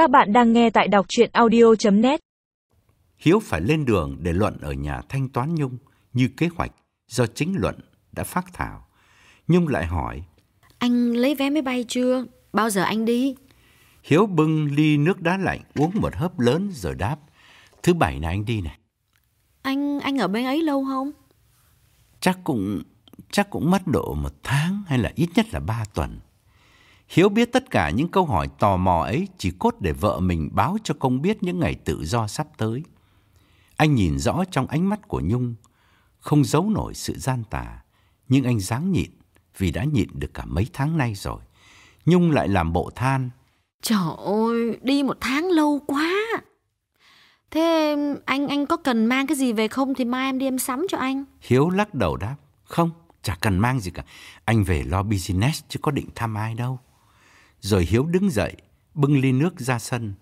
Các bạn đang nghe tại đọc chuyện audio.net Hiếu phải lên đường để Luận ở nhà thanh toán Nhung như kế hoạch do chính Luận đã phát thảo. Nhung lại hỏi, Anh lấy vé máy bay chưa? Bao giờ anh đi? Hiếu bưng ly nước đá lạnh uống một hớp lớn rồi đáp, thứ bảy này anh đi này. Anh anh ở bên ấy lâu không? Chắc cũng chắc cũng mất độ một tháng hay là ít nhất là ba tuần. Hiếu biết tất cả những câu hỏi tò mò ấy chỉ cốt để vợ mình báo cho công biết những ngày tự do sắp tới. Anh nhìn rõ trong ánh mắt của Nhung, không giấu nổi sự gian tà, nhưng anh dáng nhịn vì đã nhịn được cả mấy tháng nay rồi. Nhung lại làm bộ than, Trời ơi, đi một tháng lâu quá. Thế anh anh có cần mang cái gì về không thì mai em đi em sắm cho anh. Hiếu lắc đầu đáp, không, chả cần mang gì cả. Anh về lo business chứ có định thăm ai đâu. Rồi Hiếu đứng dậy, bưng ly nước ra sân.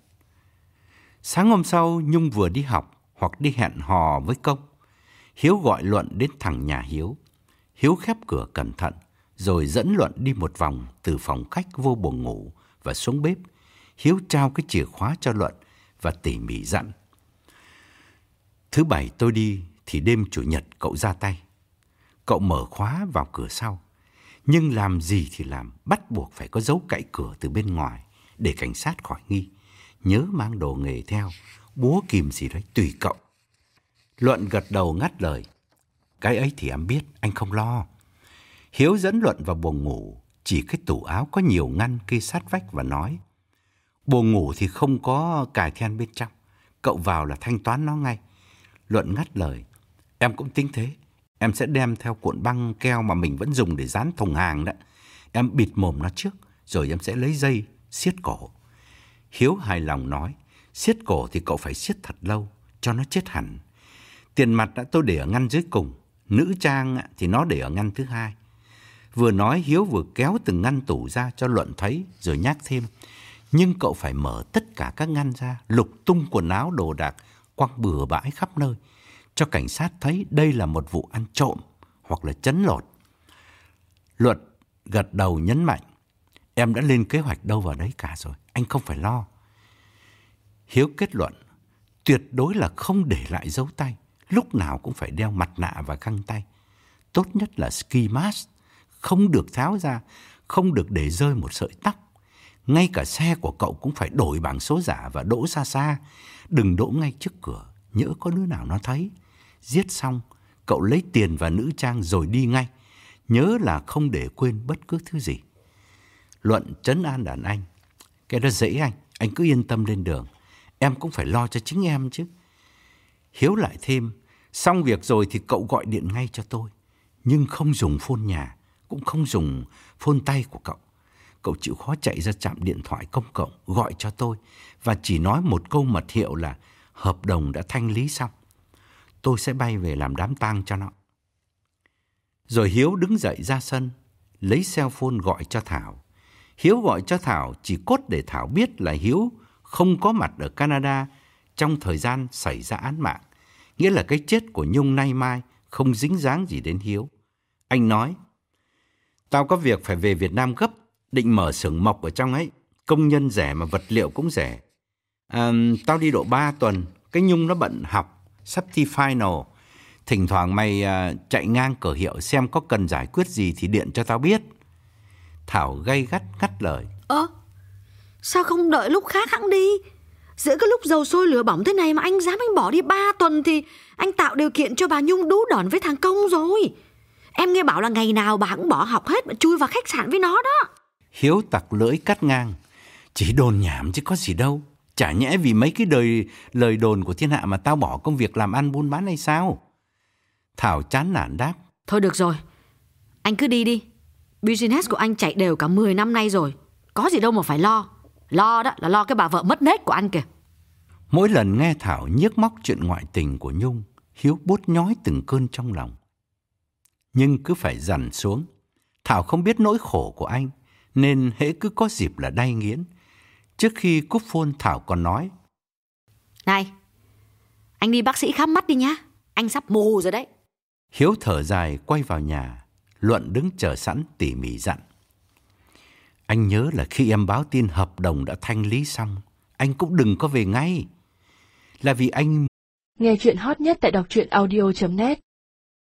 Sáng hôm sau, Nhung vừa đi học hoặc đi hẹn hò với công. Hiếu gọi Luận đến thẳng nhà Hiếu. Hiếu khép cửa cẩn thận, rồi dẫn Luận đi một vòng từ phòng khách vô buồng ngủ và xuống bếp. Hiếu trao cái chìa khóa cho Luận và tỉ mỉ dặn. Thứ bảy tôi đi thì đêm chủ nhật cậu ra tay. Cậu mở khóa vào cửa sau. Nhưng làm gì thì làm, bắt buộc phải có dấu cậy cửa từ bên ngoài để cảnh sát khỏi nghi. Nhớ mang đồ nghề theo, búa kìm gì đấy tùy cậu. Luận gật đầu ngắt lời. Cái ấy thì em biết, anh không lo. Hiếu dẫn Luận vào buồng ngủ, chỉ cái tủ áo có nhiều ngăn kê sát vách và nói. Buồng ngủ thì không có cài then bên trong. Cậu vào là thanh toán nó ngay. Luận ngắt lời. Em cũng tính thế. Em sẽ đem theo cuộn băng keo mà mình vẫn dùng để dán thùng hàng đó. Em bịt mồm nó trước, rồi em sẽ lấy dây, siết cổ. Hiếu hài lòng nói, siết cổ thì cậu phải siết thật lâu, cho nó chết hẳn. Tiền mặt đã tôi để ở ngăn dưới cùng, nữ trang thì nó để ở ngăn thứ hai. Vừa nói Hiếu vừa kéo từng ngăn tủ ra cho Luận thấy, rồi nhắc thêm. Nhưng cậu phải mở tất cả các ngăn ra, lục tung quần áo đồ đạc, quăng bừa bãi khắp nơi, cho cảnh sát thấy đây là một vụ ăn trộm hoặc là chấn lột. Luật gật đầu nhấn mạnh, em đã lên kế hoạch đâu vào đấy cả rồi, anh không phải lo. Hiếu kết luận, tuyệt đối là không để lại dấu tay, lúc nào cũng phải đeo mặt nạ và găng tay. Tốt nhất là ski mask, không được tháo ra, không được để rơi một sợi tóc. Ngay cả xe của cậu cũng phải đổi bảng số giả và đỗ xa xa, đừng đỗ ngay trước cửa, nhỡ có đứa nào nó thấy. Giết xong, cậu lấy tiền và nữ trang rồi đi ngay. Nhớ là không để quên bất cứ thứ gì. Luận trấn an đàn anh. Cái đó dễ anh, anh cứ yên tâm lên đường. Em cũng phải lo cho chính em chứ. Hiếu lại thêm, xong việc rồi thì cậu gọi điện ngay cho tôi. Nhưng không dùng phone nhà, cũng không dùng phone tay của cậu. Cậu chịu khó chạy ra trạm điện thoại công cộng gọi cho tôi và chỉ nói một câu mật hiệu là hợp đồng đã thanh lý xong. Tôi sẽ bay về làm đám tang cho nó. Rồi Hiếu đứng dậy ra sân, lấy cell phone gọi cho Thảo. Hiếu gọi cho Thảo chỉ cốt để Thảo biết là Hiếu không có mặt ở Canada trong thời gian xảy ra án mạng. Nghĩa là cái chết của Nhung nay mai không dính dáng gì đến Hiếu. Anh nói, tao có việc phải về Việt Nam gấp, định mở xưởng mộc ở trong ấy. Công nhân rẻ mà vật liệu cũng rẻ. À, tao đi độ 3 tuần, cái Nhung nó bận học, sắp thi final. Thỉnh thoảng mày à, chạy ngang cửa hiệu xem có cần giải quyết gì thì điện cho tao biết. Thảo gay gắt ngắt lời. Ơ, sao không đợi lúc khác hẵng đi? Giữa cái lúc dầu sôi lửa bỏng thế này mà anh dám anh bỏ đi 3 tuần thì anh tạo điều kiện cho bà Nhung đú đòn với thằng Công rồi. Em nghe bảo là ngày nào bà cũng bỏ học hết mà chui vào khách sạn với nó đó. Hiếu tặc lưỡi cắt ngang. Chỉ đồn nhảm chứ có gì đâu. Chả nhẽ vì mấy cái đời lời đồn của thiên hạ mà tao bỏ công việc làm ăn buôn bán hay sao? Thảo chán nản đáp. Thôi được rồi, anh cứ đi đi. Business của anh chạy đều cả 10 năm nay rồi. Có gì đâu mà phải lo. Lo đó là lo cái bà vợ mất nết của anh kìa. Mỗi lần nghe Thảo nhiếc móc chuyện ngoại tình của Nhung, Hiếu bút nhói từng cơn trong lòng. Nhưng cứ phải dằn xuống. Thảo không biết nỗi khổ của anh, nên hễ cứ có dịp là đay nghiến. Trước khi cúp phone Thảo còn nói, Này, anh đi bác sĩ khám mắt đi nhá. Anh sắp mù rồi đấy. Hiếu thở dài quay vào nhà, Luận đứng chờ sẵn tỉ mỉ dặn. Anh nhớ là khi em báo tin hợp đồng đã thanh lý xong, anh cũng đừng có về ngay. Là vì anh Nghe chuyện hot nhất tại đọc truyện audio.net